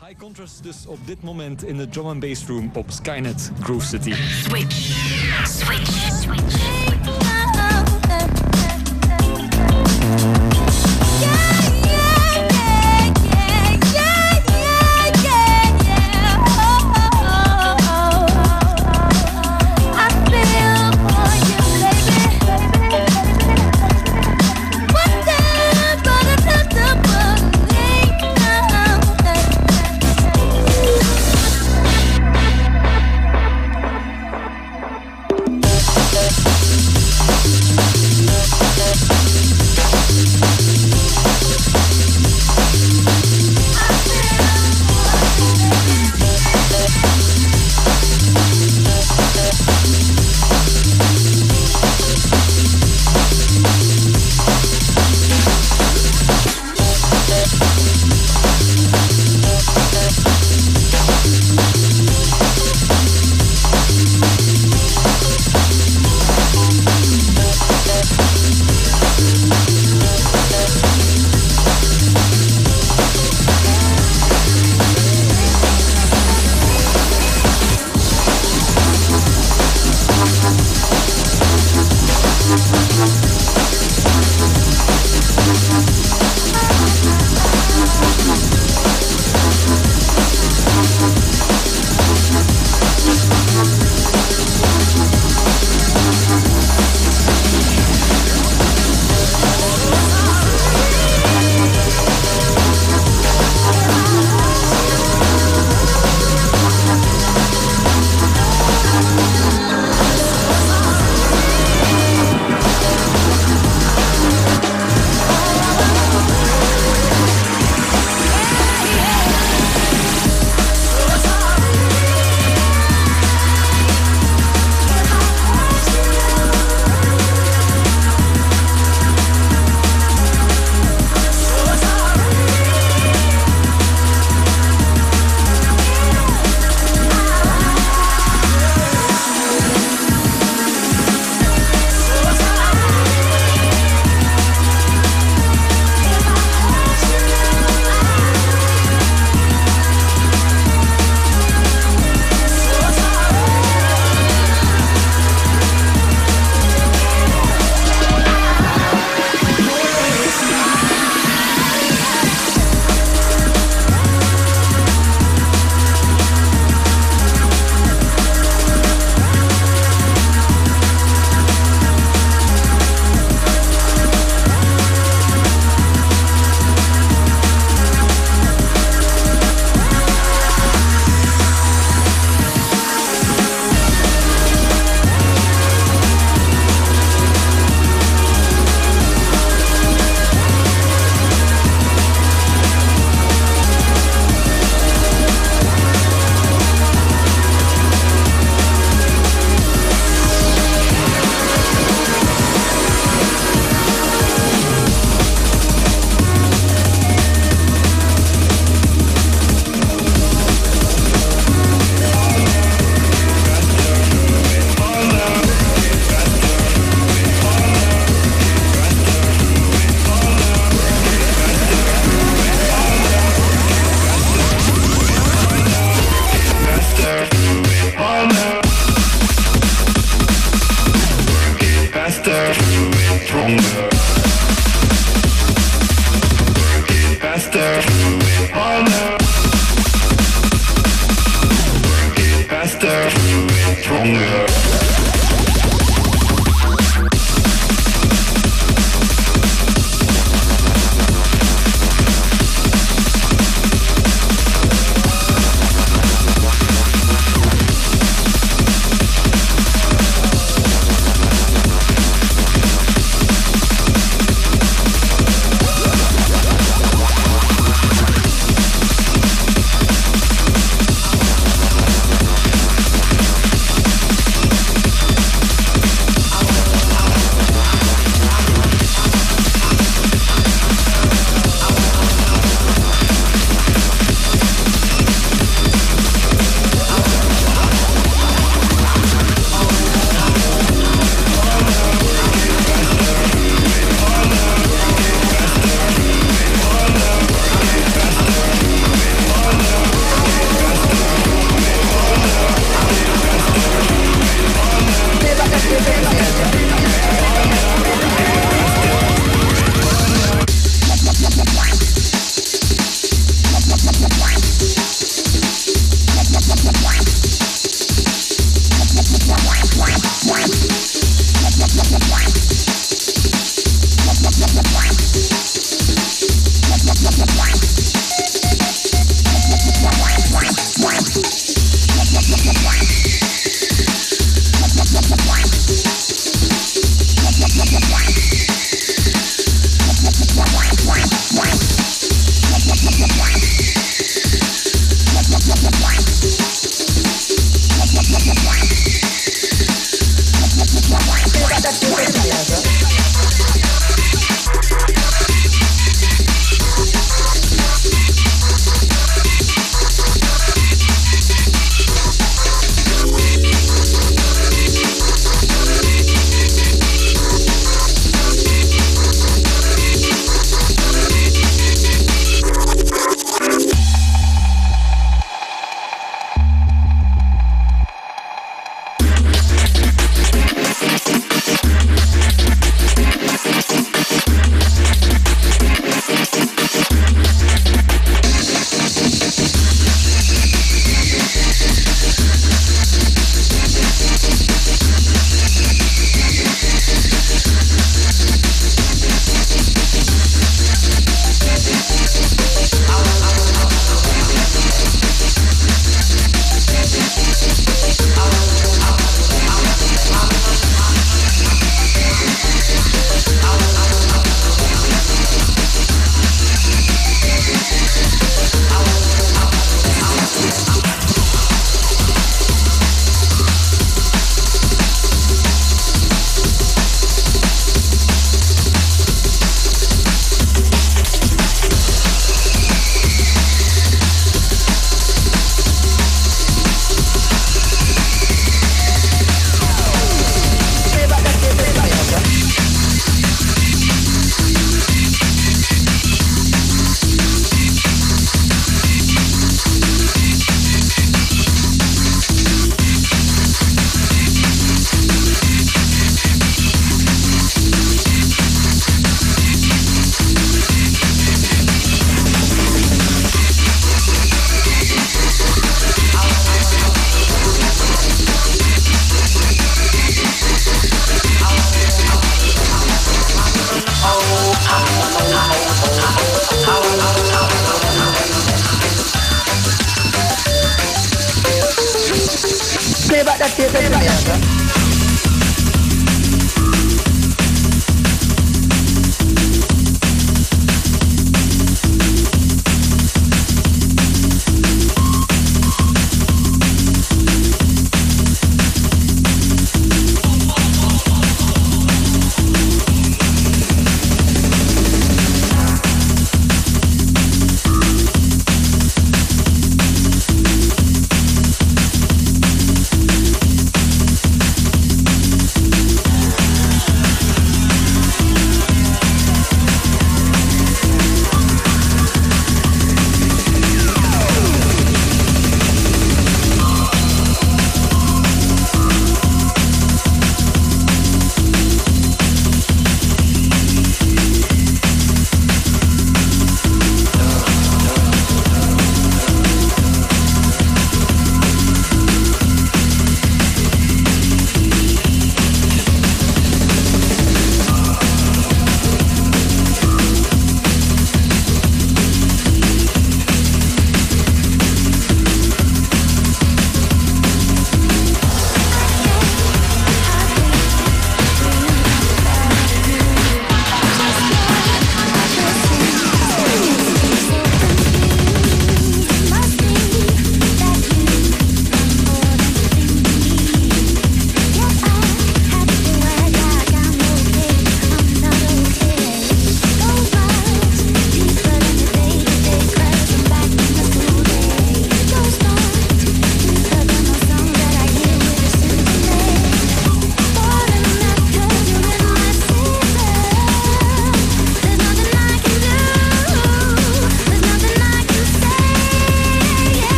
High contrast dus op dit moment in de drum and bass room op Skynet Groove City. Switch. Switch. Switch.